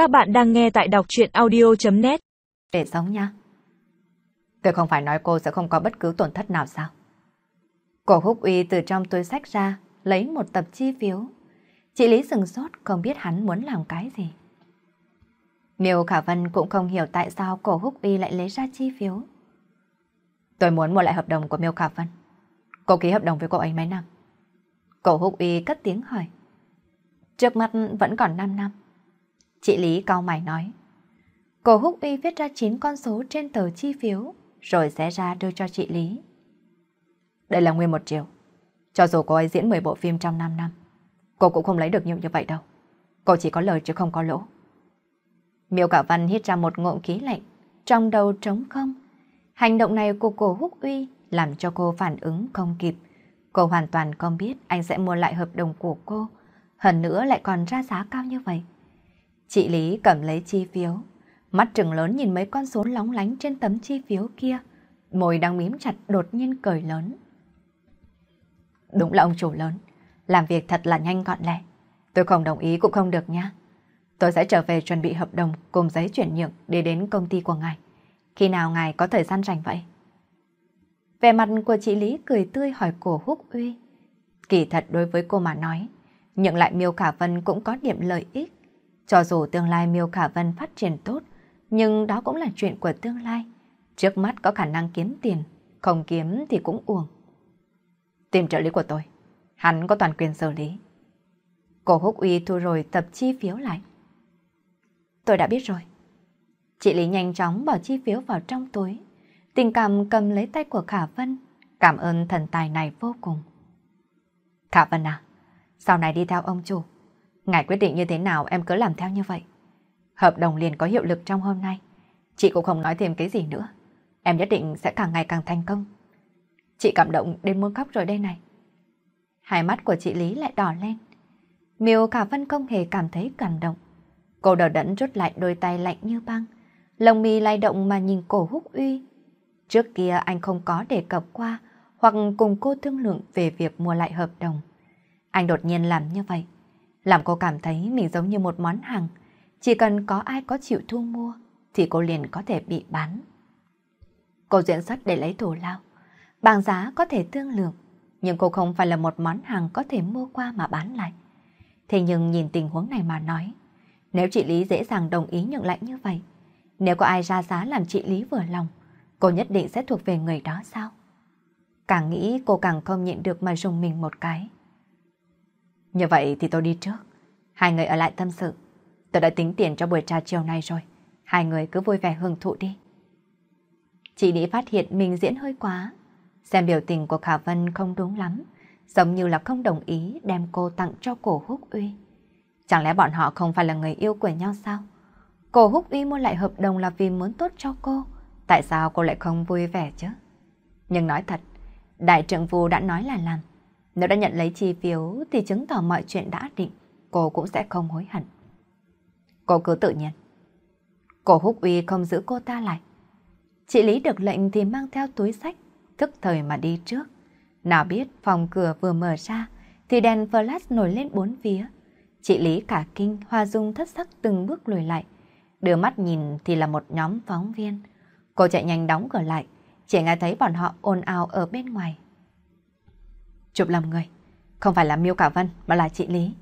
Các bạn đang nghe tại đọc chuyện audio.net Để sống nha. Tôi không phải nói cô sẽ không có bất cứ tổn thất nào sao. Cổ húc uy từ trong túi sách ra, lấy một tập chi phiếu. Chị Lý sừng sốt không biết hắn muốn làm cái gì. Miêu Khả Vân cũng không hiểu tại sao cổ húc uy lại lấy ra chi phiếu. Tôi muốn mua lại hợp đồng của Miêu Khả Vân. Cô ký hợp đồng với cô ấy mấy năm? Cổ húc uy cất tiếng hỏi. Trước mắt vẫn còn 5 năm. Chị Lý cao mày nói. Cổ húc uy viết ra 9 con số trên tờ chi phiếu, rồi sẽ ra đưa cho chị Lý. Đây là nguyên một triệu. Cho dù cô ấy diễn 10 bộ phim trong 5 năm, cô cũng không lấy được nhiều như vậy đâu. Cô chỉ có lời chứ không có lỗ. Miêu Cả Văn hít ra một ngụm khí lạnh, trong đầu trống không. Hành động này của cô húc uy làm cho cô phản ứng không kịp. Cô hoàn toàn không biết anh sẽ mua lại hợp đồng của cô, hơn nữa lại còn ra giá cao như vậy. Chị Lý cầm lấy chi phiếu, mắt trừng lớn nhìn mấy con số lóng lánh trên tấm chi phiếu kia, môi đang mím chặt đột nhiên cười lớn. Đúng là ông chủ lớn, làm việc thật là nhanh gọn lẹ. Tôi không đồng ý cũng không được nha. Tôi sẽ trở về chuẩn bị hợp đồng cùng giấy chuyển nhượng để đến công ty của ngài. Khi nào ngài có thời gian rảnh vậy? Về mặt của chị Lý cười tươi hỏi cổ húc uy. Kỳ thật đối với cô mà nói, nhận lại Miêu Khả Vân cũng có điểm lợi ích. Cho dù tương lai Miêu Khả Vân phát triển tốt, nhưng đó cũng là chuyện của tương lai. Trước mắt có khả năng kiếm tiền, không kiếm thì cũng uổng. Tìm trợ lý của tôi, hắn có toàn quyền xử lý. Cổ húc uy thu rồi tập chi phiếu lại. Tôi đã biết rồi. Chị Lý nhanh chóng bỏ chi phiếu vào trong túi. Tình cảm cầm lấy tay của Khả Vân. Cảm ơn thần tài này vô cùng. Khả Vân à, sau này đi theo ông chủ. Ngài quyết định như thế nào em cứ làm theo như vậy. Hợp đồng liền có hiệu lực trong hôm nay. Chị cũng không nói thêm cái gì nữa. Em nhất định sẽ càng ngày càng thành công. Chị cảm động đến muốn khóc rồi đây này. Hai mắt của chị Lý lại đỏ lên. Miêu cả Vân không hề cảm thấy cảm động. Cô đờ đẫn rút lại đôi tay lạnh như băng. Lồng mi lay động mà nhìn cổ húc uy. Trước kia anh không có đề cập qua hoặc cùng cô thương lượng về việc mua lại hợp đồng. Anh đột nhiên làm như vậy. Làm cô cảm thấy mình giống như một món hàng. Chỉ cần có ai có chịu thu mua, thì cô liền có thể bị bán. Cô diễn xuất để lấy thù lao. Bảng giá có thể tương lượng. Nhưng cô không phải là một món hàng có thể mua qua mà bán lại. Thế nhưng nhìn tình huống này mà nói. Nếu chị Lý dễ dàng đồng ý nhượng lại như vậy. Nếu có ai ra giá làm chị Lý vừa lòng. Cô nhất định sẽ thuộc về người đó sao? Càng nghĩ cô càng không nhịn được mà dùng mình một cái. Như vậy thì tôi đi trước. Hai người ở lại tâm sự. Tôi đã tính tiền cho buổi trà chiều nay rồi. Hai người cứ vui vẻ hưởng thụ đi. Chị Lý phát hiện mình diễn hơi quá. Xem biểu tình của Khả Vân không đúng lắm. Giống như là không đồng ý đem cô tặng cho cổ húc uy. Chẳng lẽ bọn họ không phải là người yêu của nhau sao? Cổ húc uy mua lại hợp đồng là vì muốn tốt cho cô. Tại sao cô lại không vui vẻ chứ? Nhưng nói thật, đại trưởng vụ đã nói là làm. Nếu đã nhận lấy chi phiếu thì chứng tỏ mọi chuyện đã định, cô cũng sẽ không hối hận. Cô cứ tự nhiên. Cổ húc uy không giữ cô ta lại. Chị Lý được lệnh thì mang theo túi sách, tức thời mà đi trước. Nào biết phòng cửa vừa mở ra thì đèn flash nổi lên bốn phía. Chị Lý cả kinh, hoa dung thất sắc từng bước lùi lại. Đưa mắt nhìn thì là một nhóm phóng viên. Cô chạy nhanh đóng cửa lại, chỉ nghe thấy bọn họ ồn ào ở bên ngoài. Chụp lầm người, không phải là Miêu Cả Vân mà là chị Lý.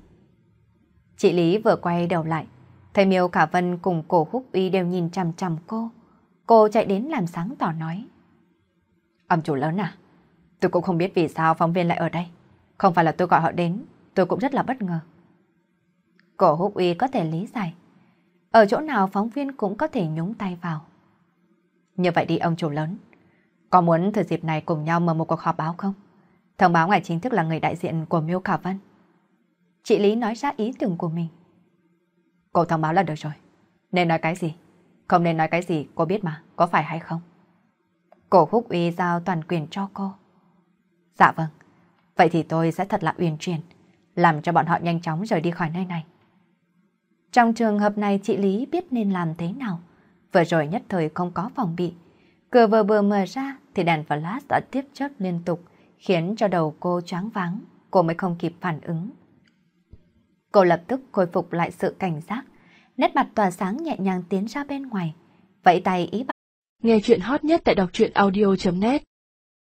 Chị Lý vừa quay đầu lại, thấy Miêu Cả Vân cùng cổ húc uy đều nhìn chằm chằm cô. Cô chạy đến làm sáng tỏ nói. Ông chủ lớn à, tôi cũng không biết vì sao phóng viên lại ở đây. Không phải là tôi gọi họ đến, tôi cũng rất là bất ngờ. Cổ húc uy có thể lý giải. Ở chỗ nào phóng viên cũng có thể nhúng tay vào. Như vậy đi ông chủ lớn. Có muốn thời dịp này cùng nhau mở một cuộc họp báo không? Thông báo ngài chính thức là người đại diện của Miêu Khả Vân. Chị Lý nói ra ý tưởng của mình. Cô thông báo là được rồi. Nên nói cái gì? Không nên nói cái gì, cô biết mà, có phải hay không? Cổ húc uy giao toàn quyền cho cô. Dạ vâng, vậy thì tôi sẽ thật là uyển chuyển, làm cho bọn họ nhanh chóng rời đi khỏi nơi này. Trong trường hợp này chị Lý biết nên làm thế nào. Vừa rồi nhất thời không có phòng bị. Cửa vừa vừa mở ra thì đèn flash đã tiếp chớp liên tục, khiến cho đầu cô choáng váng, cô mới không kịp phản ứng. Cô lập tức khôi phục lại sự cảnh giác, nét mặt tỏa sáng nhẹ nhàng tiến ra bên ngoài. Vẫy tay ý bảo. Nghe chuyện hot nhất tại đọc truyện audio.net